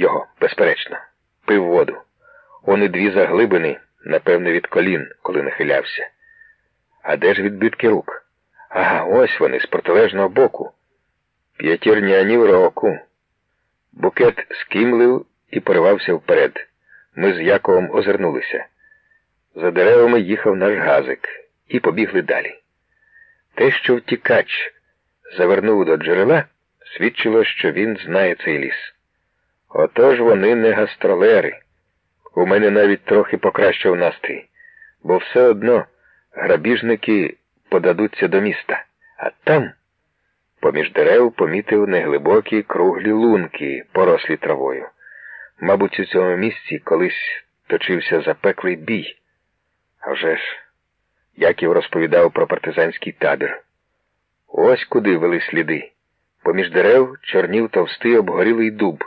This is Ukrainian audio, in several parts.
Його, безперечно, пив воду. Он і дві заглибини, напевне, від колін, коли нахилявся. А де ж відбитки рук? Ага, ось вони, з протилежного боку. П'ятірні ані в року. Букет скімлив і поривався вперед. Ми з Яковом озирнулися. За деревами їхав наш газик і побігли далі. Те, що втікач завернув до джерела, свідчило, що він знає цей ліс. Отож вони не гастролери. У мене навіть трохи покращив настрій, бо все одно грабіжники подадуться до міста, а там, поміж дерев, помітив неглибокі круглі лунки, порослі травою. Мабуть, у цьому місці колись точився запеклий бій. А вже ж, Яків розповідав про партизанський табір. Ось куди вели сліди. Поміж дерев чорнів товстий обгорілий дуб.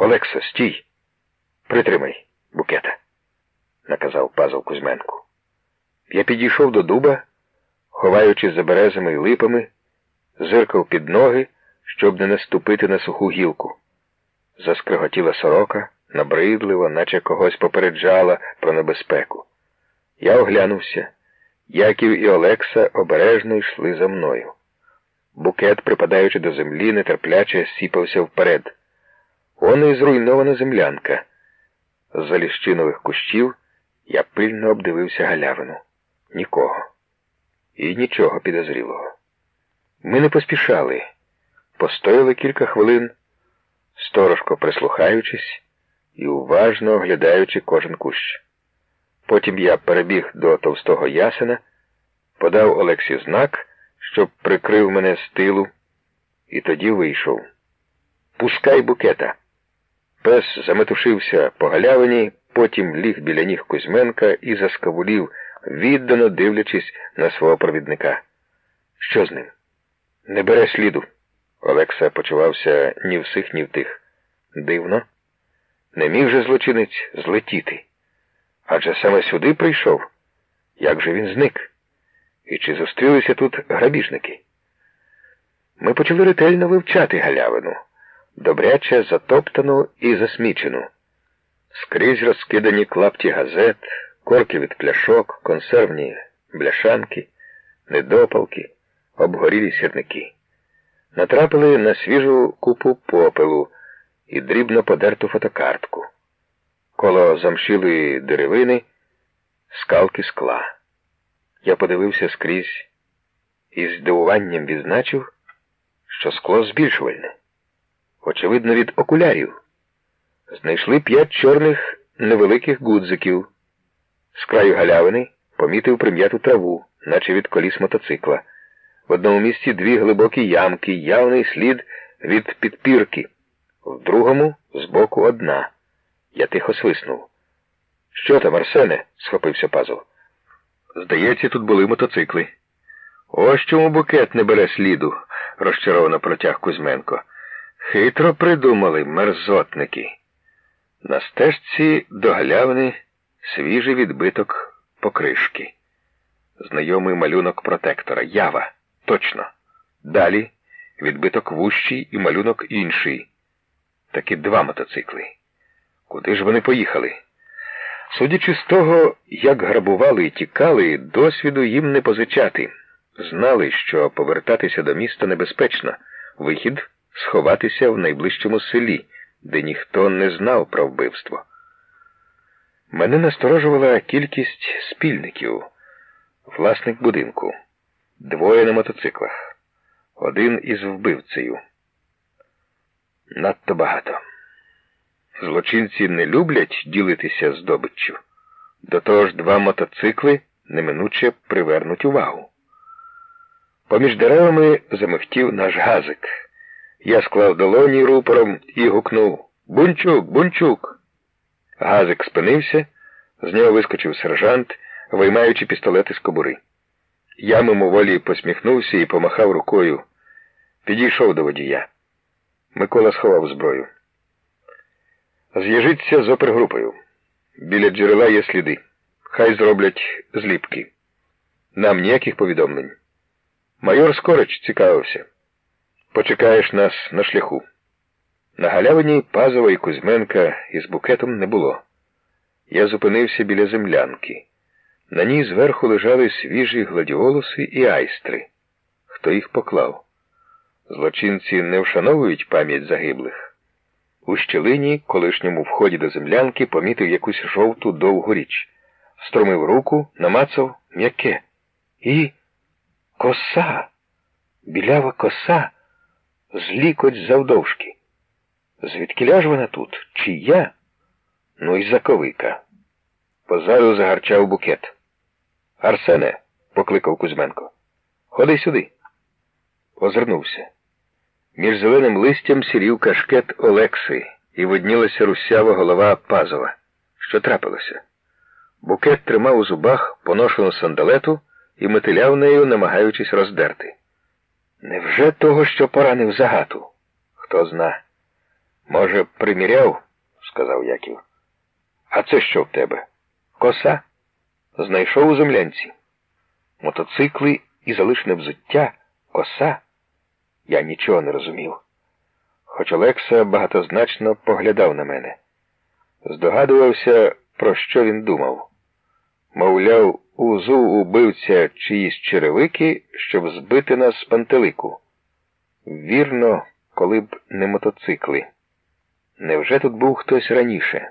Олексо, стій. Притримай букета, наказав пазов Кузьменку. Я підійшов до дуба, ховаючись за березами і липами, зиркав під ноги, щоб не наступити на суху гілку. Заскриготіла сорока, набридливо, наче когось попереджала про небезпеку. Я оглянувся. Яків і Олекса обережно йшли за мною. Букет, припадаючи до землі, нетерпляче сіпався вперед. Он і зруйнована землянка. З-за ліщинових кущів я пильно обдивився галявину. Нікого. І нічого підозрілого. Ми не поспішали. Постояли кілька хвилин, сторожко прислухаючись і уважно оглядаючи кожен кущ. Потім я перебіг до товстого ясена, подав Олексі знак, щоб прикрив мене з тилу, і тоді вийшов. Пускай букета. Пес заметушився по галявині, потім ліг біля ніг Кузьменка і заскавулів, віддано дивлячись на свого провідника. Що з ним? Не бере сліду. Олекса почувався ні в сих, ні в тих. Дивно. Не міг же злочинець злетіти. Адже саме сюди прийшов. Як же він зник? І чи зустрілися тут грабіжники? Ми почали ретельно вивчати галявину, добряче затоптану і засмічену. Скрізь розкидані клапті газет, корки від пляшок, консервні бляшанки, недопалки, обгорілі сірники. Натрапили на свіжу купу попелу і дрібно подерту фотокартку. Коло замшілої деревини скалки скла. Я подивився скрізь і здивуванням відзначив, що скло збільшувальне. Очевидно, від окулярів. Знайшли п'ять чорних невеликих гудзиків. З краю галявини помітив прим'яту траву, наче від коліс мотоцикла. В одному місці дві глибокі ямки, явний слід від підпірки, в другому збоку одна. Я тихо свиснув. Що там, Арсене? схопився пазов. Здається, тут були мотоцикли. Ось чому букет не бере сліду, розчаровано протяг Кузьменко. Хитро придумали мерзотники. На стежці до свіжий відбиток покришки. Знайомий малюнок протектора. Ява. Точно. Далі відбиток вущий і малюнок інший. Такі два мотоцикли. Куди ж вони поїхали? Судячи з того, як грабували і тікали, досвіду їм не позичати. Знали, що повертатися до міста небезпечно, вихід сховатися в найближчому селі, де ніхто не знав про вбивство. Мене насторожувала кількість спільників, власник будинку, двоє на мотоциклах, один із вбивцею. Надто багато. Злочинці не люблять ділитися здобиччю. До того ж два мотоцикли неминуче привернуть увагу. Поміж деревами замихтів наш газик. Я склав долоні рупором і гукнув Бунчук, бунчук. Газик спинився, з нього вискочив сержант, виймаючи пістолети з кобури. Я мимоволі посміхнувся і помахав рукою. Підійшов до водія. Микола сховав зброю. З'їжиться з опергрупою. Біля джерела є сліди. Хай зроблять зліпки. Нам ніяких повідомлень. Майор Скорич цікавився. Почекаєш нас на шляху. На галявині Пазова і Кузьменка із букетом не було. Я зупинився біля землянки. На ній зверху лежали свіжі гладіолуси і айстри. Хто їх поклав? Злочинці не вшановують пам'ять загиблих. У щелині, колишньому вході до землянки, помітив якусь жовту довгу річ. Струмив руку, намацав м'яке. І коса, білява коса, з лікоть завдовжки. Звідкиля ж вона тут? Чи я? Ну і заковика. Позаду загарчав букет. Арсене, покликав Кузьменко. Ходи сюди. Озирнувся. Між зеленим листям сірів кашкет Олекси і виднілася русява голова Пазова. Що трапилося? Букет тримав у зубах поношену сандалету і метиляв нею, намагаючись роздерти. Невже того, що поранив загату? Хто зна. Може, приміряв, сказав Яків. А це що в тебе? Коса? Знайшов у землянці. Мотоцикли і залишне взуття, коса. Я нічого не розумів. Хоч Олекса багатозначно поглядав на мене. Здогадувався, про що він думав. Мовляв, узу убивця чиїсь черевики, щоб збити нас з пантелику. Вірно, коли б не мотоцикли. Невже тут був хтось раніше?